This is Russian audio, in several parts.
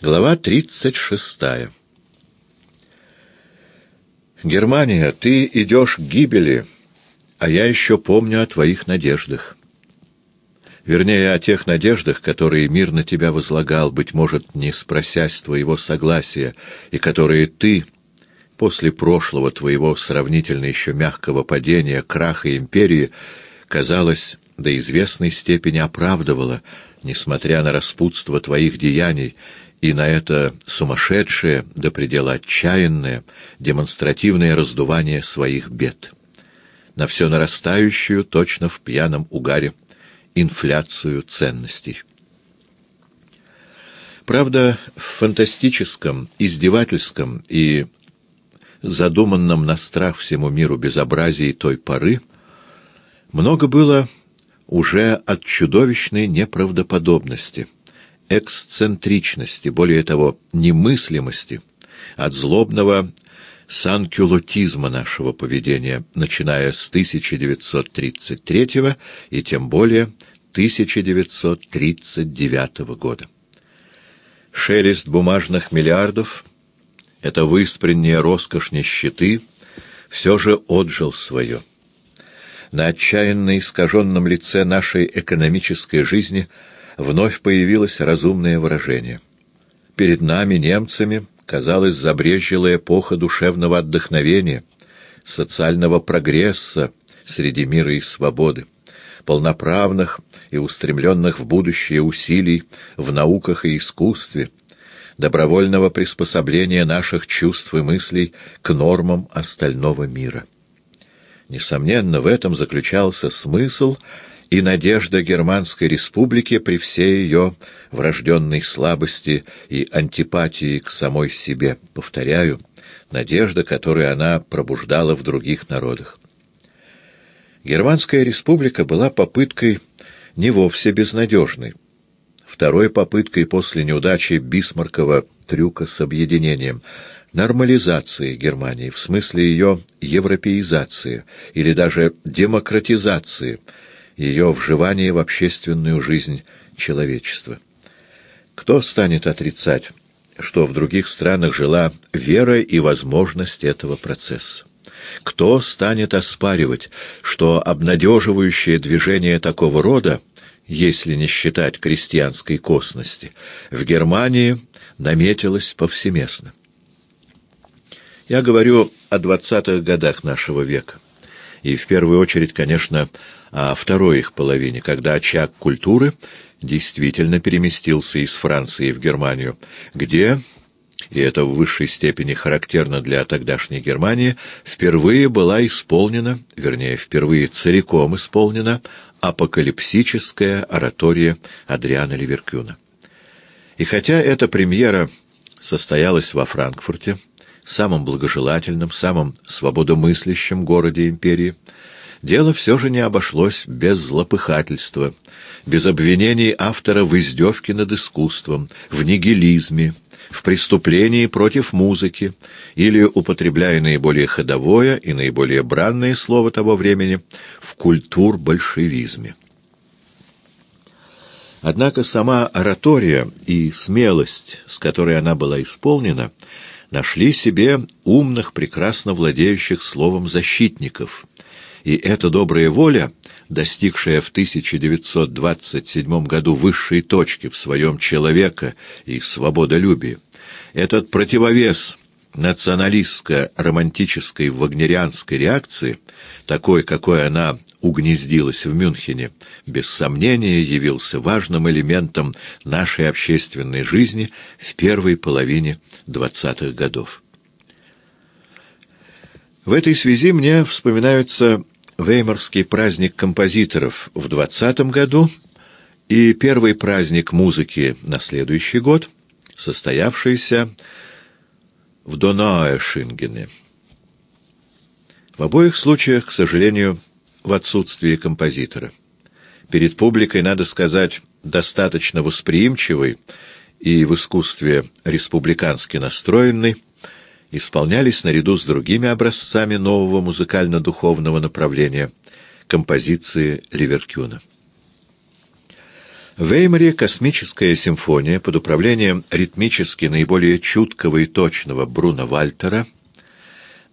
Глава 36. Германия, ты идешь к гибели, а я еще помню о твоих надеждах. Вернее, о тех надеждах, которые мир на тебя возлагал, быть может, не спросясь твоего согласия, и которые ты, после прошлого твоего сравнительно еще мягкого падения, краха империи, казалось, до известной степени оправдывала, несмотря на распутство твоих деяний, и на это сумасшедшее, до предела отчаянное, демонстративное раздувание своих бед. На все нарастающую, точно в пьяном угаре, инфляцию ценностей. Правда, в фантастическом, издевательском и задуманном на страх всему миру безобразии той поры много было уже от чудовищной неправдоподобности — эксцентричности, более того, немыслимости, от злобного санкюлотизма нашего поведения, начиная с 1933 и тем более 1939 года. Шелест бумажных миллиардов, это выспренняя роскошь нищеты, все же отжил свое. На отчаянно искаженном лице нашей экономической жизни – вновь появилось разумное выражение. Перед нами, немцами, казалось, забрежила эпоха душевного отдохновения, социального прогресса среди мира и свободы, полноправных и устремленных в будущее усилий в науках и искусстве, добровольного приспособления наших чувств и мыслей к нормам остального мира. Несомненно, в этом заключался смысл — и надежда Германской республики при всей ее врожденной слабости и антипатии к самой себе, повторяю, надежда, которую она пробуждала в других народах. Германская республика была попыткой не вовсе безнадежной, второй попыткой после неудачи Бисмаркова трюка с объединением — нормализации Германии, в смысле ее европеизации или даже демократизации – ее вживание в общественную жизнь человечества. Кто станет отрицать, что в других странах жила вера и возможность этого процесса? Кто станет оспаривать, что обнадеживающее движение такого рода, если не считать крестьянской косности, в Германии наметилось повсеместно? Я говорю о двадцатых годах нашего века. И в первую очередь, конечно, о второй их половине, когда очаг культуры действительно переместился из Франции в Германию, где, и это в высшей степени характерно для тогдашней Германии, впервые была исполнена, вернее, впервые целиком исполнена апокалипсическая оратория Адриана Ливеркюна. И хотя эта премьера состоялась во Франкфурте, самом благожелательном, самом свободомыслящем городе империи, дело все же не обошлось без злопыхательства, без обвинений автора в издевке над искусством, в нигилизме, в преступлении против музыки или, употребляя наиболее ходовое и наиболее бранное слово того времени, в культур-большевизме. Однако сама оратория и смелость, с которой она была исполнена, нашли себе умных, прекрасно владеющих словом защитников, и эта добрая воля, достигшая в 1927 году высшей точки в своем человека и свободолюбии, этот противовес националистско-романтической вагнерианской реакции, такой, какой она угнездилась в Мюнхене, без сомнения явился важным элементом нашей общественной жизни в первой половине 20-х годов. В этой связи мне вспоминаются Веймарский праздник композиторов в 20 году и первый праздник музыки на следующий год, состоявшийся в Донаэшингене. В обоих случаях, к сожалению, в отсутствии композитора. Перед публикой, надо сказать, достаточно восприимчивый и в искусстве республикански настроенный, исполнялись наряду с другими образцами нового музыкально-духовного направления композиции Ливеркюна. В Веймаре космическая симфония под управлением ритмически наиболее чуткого и точного Бруно Вальтера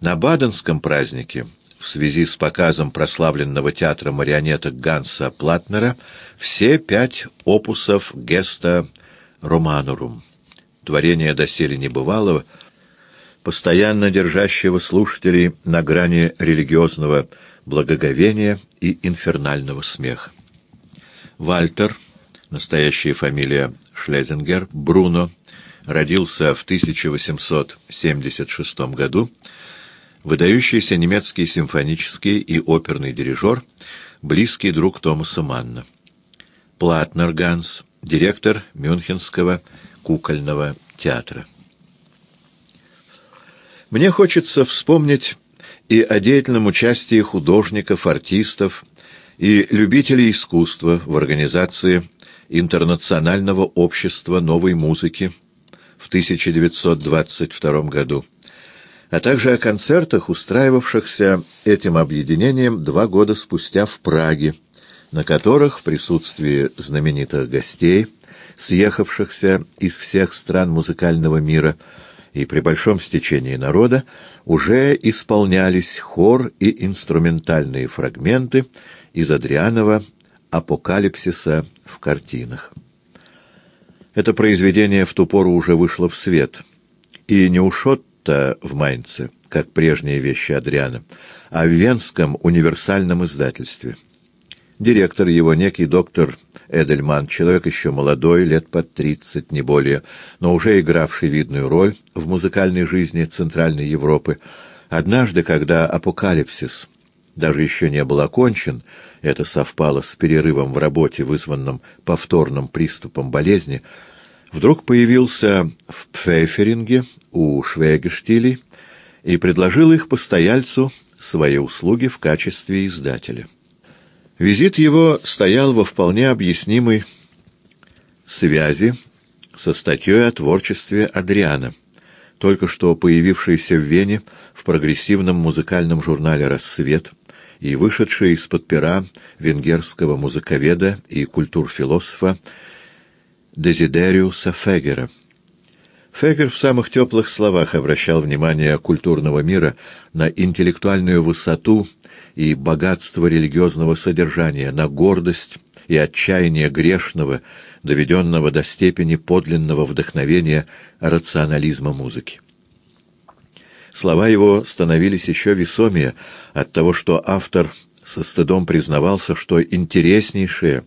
на Баденском празднике в связи с показом прославленного театра марионеток Ганса Платнера все пять опусов Геста Романурум, творение доселе небывалого, постоянно держащего слушателей на грани религиозного благоговения и инфернального смеха. Вальтер, настоящая фамилия Шлезингер, Бруно, родился в 1876 году, выдающийся немецкий симфонический и оперный дирижер, близкий друг Томаса Манна. Платнер Ганс, директор Мюнхенского кукольного театра. Мне хочется вспомнить и о деятельном участии художников, артистов и любителей искусства в организации Интернационального общества новой музыки в 1922 году, а также о концертах, устраивавшихся этим объединением два года спустя в Праге, на которых в присутствии знаменитых гостей, съехавшихся из всех стран музыкального мира, и при большом стечении народа уже исполнялись хор и инструментальные фрагменты из Адрианова «Апокалипсиса в картинах». Это произведение в ту пору уже вышло в свет, и не у Шотта в Майнце, как прежние вещи Адриана, а в Венском универсальном издательстве. Директор его, некий доктор Эдельман, человек еще молодой, лет под тридцать, не более, но уже игравший видную роль в музыкальной жизни Центральной Европы, однажды, когда апокалипсис даже еще не был окончен, это совпало с перерывом в работе, вызванным повторным приступом болезни, вдруг появился в Пфейферинге у Швегештилей и предложил их постояльцу свои услуги в качестве издателя. Визит его стоял во вполне объяснимой связи со статьей о творчестве Адриана, только что появившейся в Вене в прогрессивном музыкальном журнале «Рассвет» и вышедшей из-под пера венгерского музыковеда и культурфилософа Дезидериуса Фегера. Фегер в самых теплых словах обращал внимание культурного мира на интеллектуальную высоту и богатство религиозного содержания, на гордость и отчаяние грешного, доведенного до степени подлинного вдохновения рационализма музыки. Слова его становились еще весомее от того, что автор со стыдом признавался, что интереснейшее,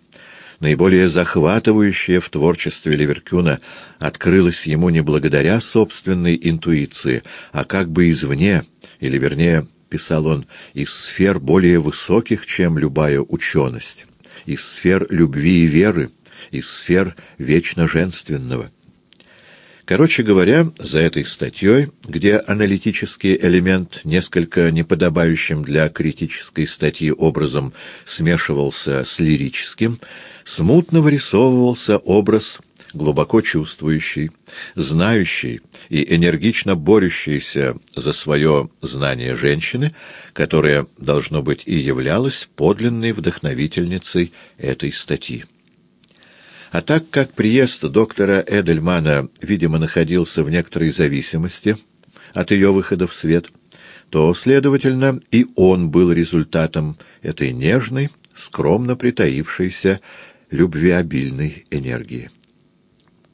наиболее захватывающее в творчестве Ливеркюна открылось ему не благодаря собственной интуиции, а как бы извне, или вернее писал он, из сфер более высоких, чем любая ученость, из сфер любви и веры, из сфер вечно женственного. Короче говоря, за этой статьей, где аналитический элемент несколько неподобающим для критической статьи образом смешивался с лирическим, смутно вырисовывался образ глубоко чувствующий, знающий и энергично борющийся за свое знание женщины, которая, должно быть, и являлась подлинной вдохновительницей этой статьи. А так как приезд доктора Эдельмана, видимо, находился в некоторой зависимости от ее выхода в свет, то, следовательно, и он был результатом этой нежной, скромно притаившейся, любвеобильной энергии.